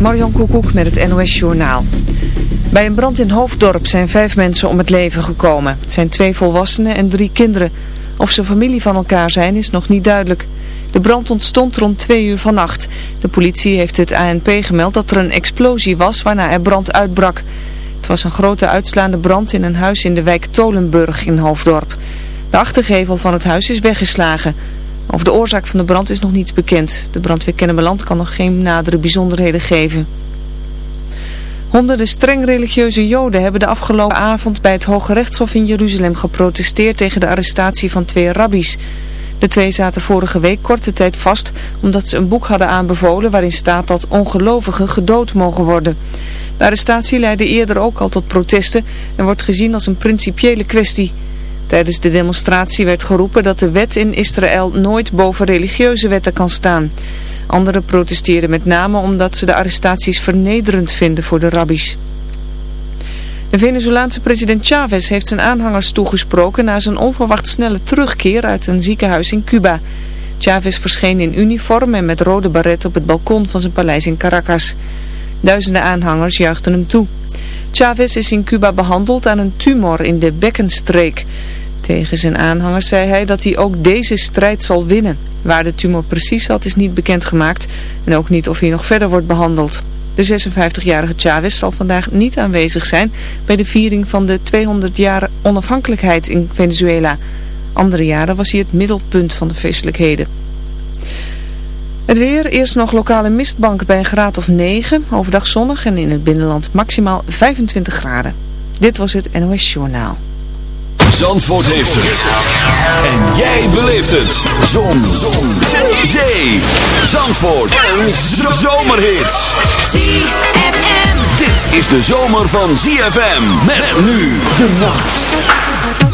Marjan Koekoek met het NOS Journaal. Bij een brand in Hoofddorp zijn vijf mensen om het leven gekomen. Het zijn twee volwassenen en drie kinderen. Of ze familie van elkaar zijn is nog niet duidelijk. De brand ontstond rond twee uur vannacht. De politie heeft het ANP gemeld dat er een explosie was waarna er brand uitbrak. Het was een grote uitslaande brand in een huis in de wijk Tolenburg in Hoofddorp. De achtergevel van het huis is weggeslagen. Over de oorzaak van de brand is nog niets bekend. De brandweer Kennemerland kan nog geen nadere bijzonderheden geven. Honderden streng religieuze joden hebben de afgelopen avond bij het Hoge Rechtshof in Jeruzalem geprotesteerd tegen de arrestatie van twee rabbies. De twee zaten vorige week korte tijd vast omdat ze een boek hadden aanbevolen waarin staat dat ongelovigen gedood mogen worden. De arrestatie leidde eerder ook al tot protesten en wordt gezien als een principiële kwestie. Tijdens de demonstratie werd geroepen dat de wet in Israël nooit boven religieuze wetten kan staan. Anderen protesteerden met name omdat ze de arrestaties vernederend vinden voor de rabbies. De Venezolaanse president Chavez heeft zijn aanhangers toegesproken na zijn onverwacht snelle terugkeer uit een ziekenhuis in Cuba. Chavez verscheen in uniform en met rode baret op het balkon van zijn paleis in Caracas. Duizenden aanhangers juichten hem toe. Chavez is in Cuba behandeld aan een tumor in de bekkenstreek. Tegen zijn aanhangers zei hij dat hij ook deze strijd zal winnen. Waar de tumor precies zat is niet bekendgemaakt en ook niet of hij nog verder wordt behandeld. De 56-jarige Chavez zal vandaag niet aanwezig zijn bij de viering van de 200 jaar onafhankelijkheid in Venezuela. Andere jaren was hij het middelpunt van de feestelijkheden. Het weer, eerst nog lokale mistbank bij een graad of 9, overdag zonnig en in het binnenland maximaal 25 graden. Dit was het NOS Journaal. Zandvoort heeft het. En jij beleeft het. Zon. Zon. Zee. Zee. Zandvoort. Een zomerhit. ZFM. Dit is de zomer van ZFM. Met nu de nacht.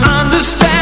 understand.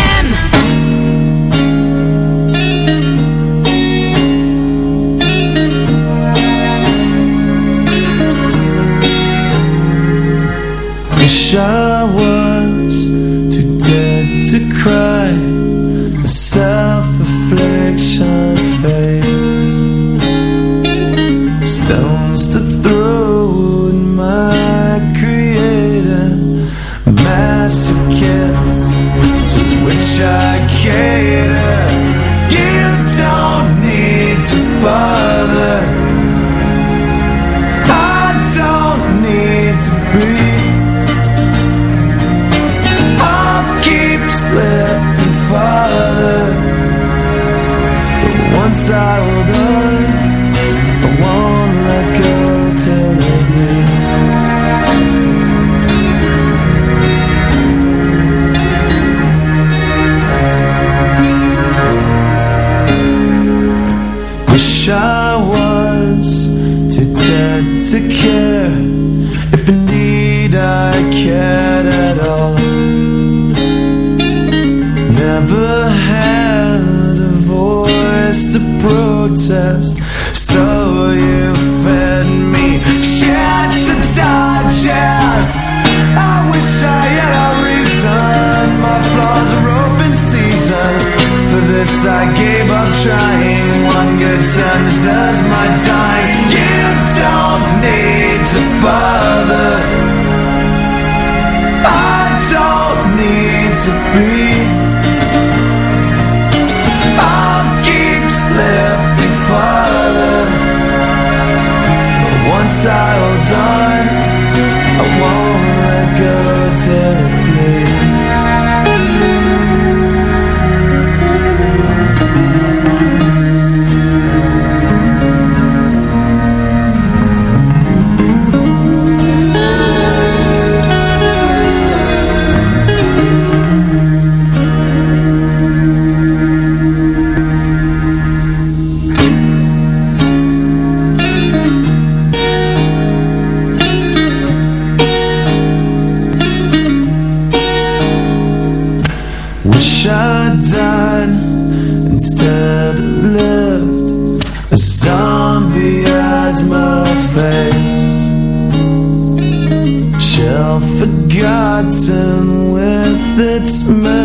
You don't need to bother. I don't need to breathe. I'll keep slipping farther. Once I I gave up trying. One good turn deserves my time. that's mine.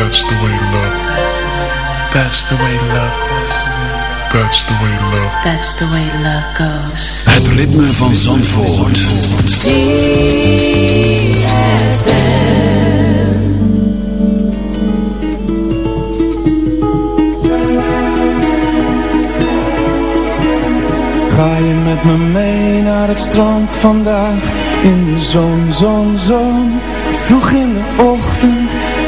That's the way love. That's the way love. That's the way love. That's the way love goes. Het ritme van Zandvoort. Ga je met me mee naar het strand vandaag In de zon, zon, zon Vroeg in de ochtend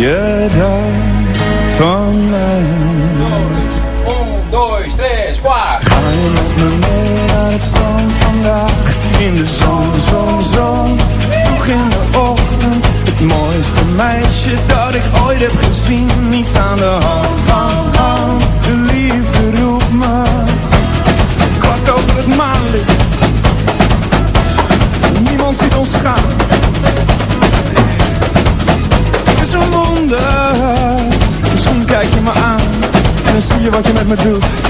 je dat van mij. Ga je met me mee naar het strand vandaag? In de zon, zon, zon. Vroeg in de ochtend Het mooiste meisje dat ik ooit heb gezien. Niets aan de hand, hand je wat je met me doet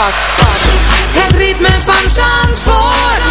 The fuck? Het ritme van Zandvoort.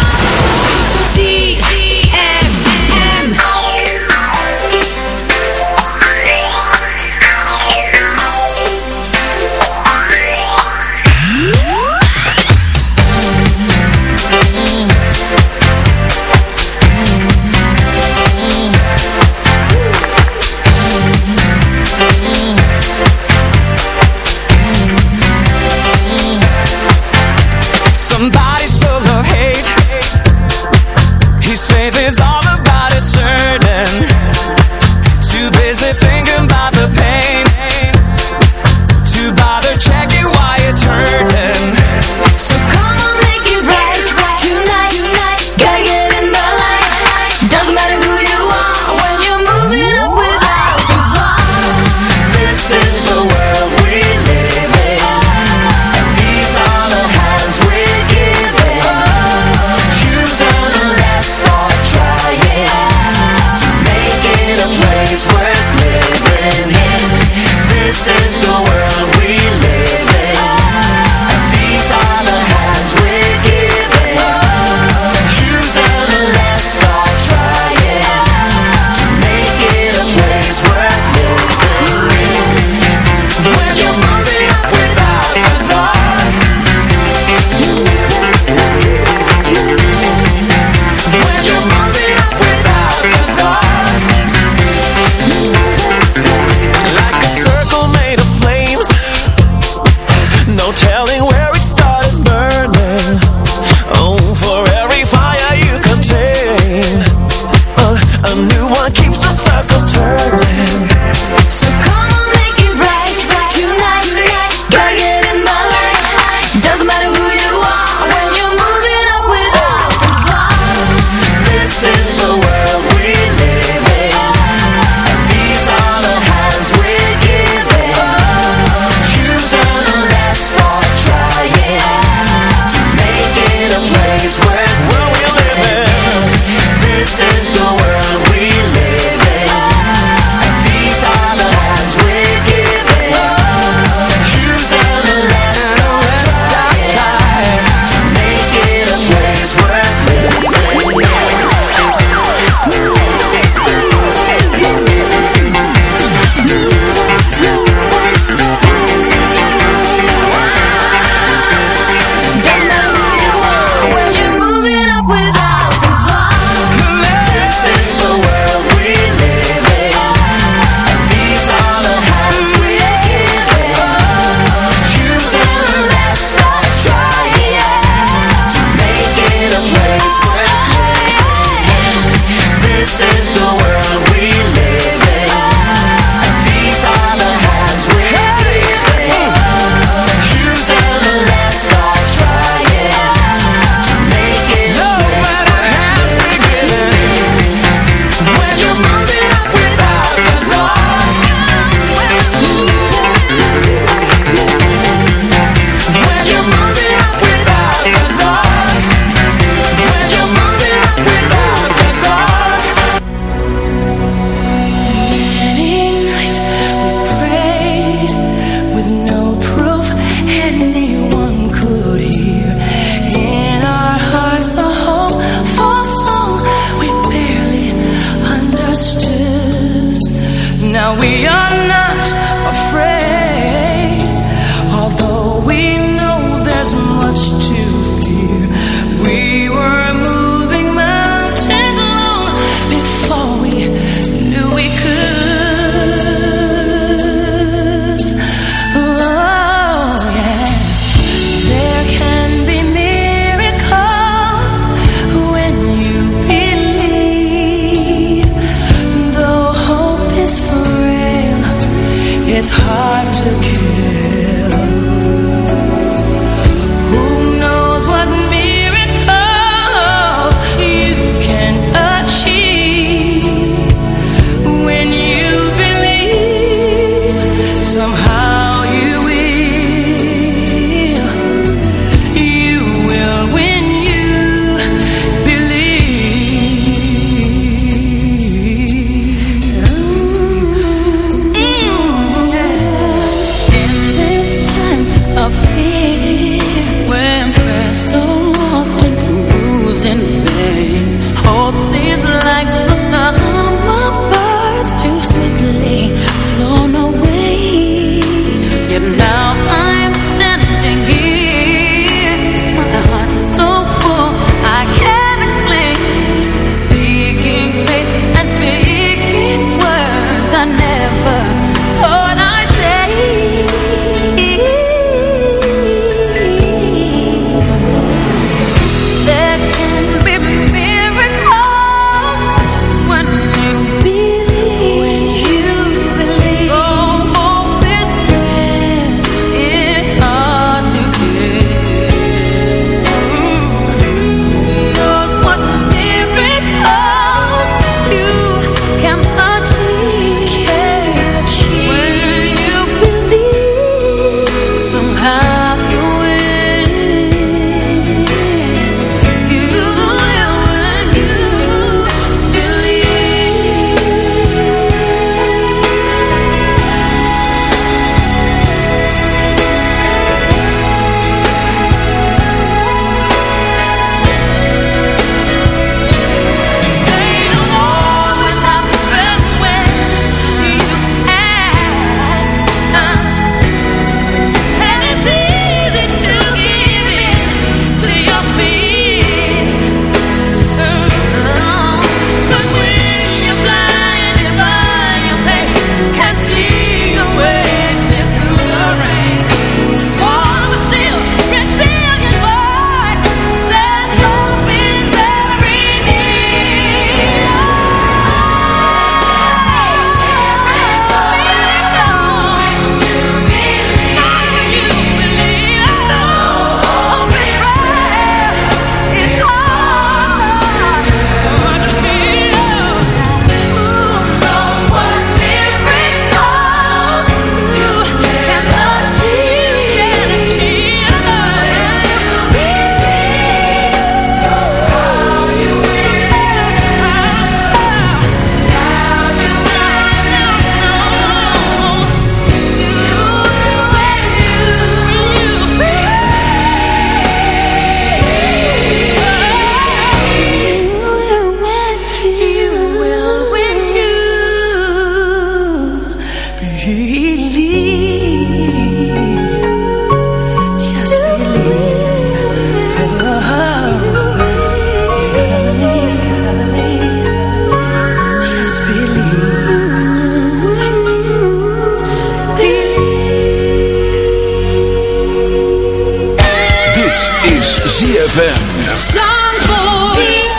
is ZFM. Zandvoort.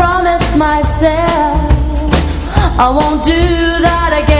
promised myself. I won't do that again.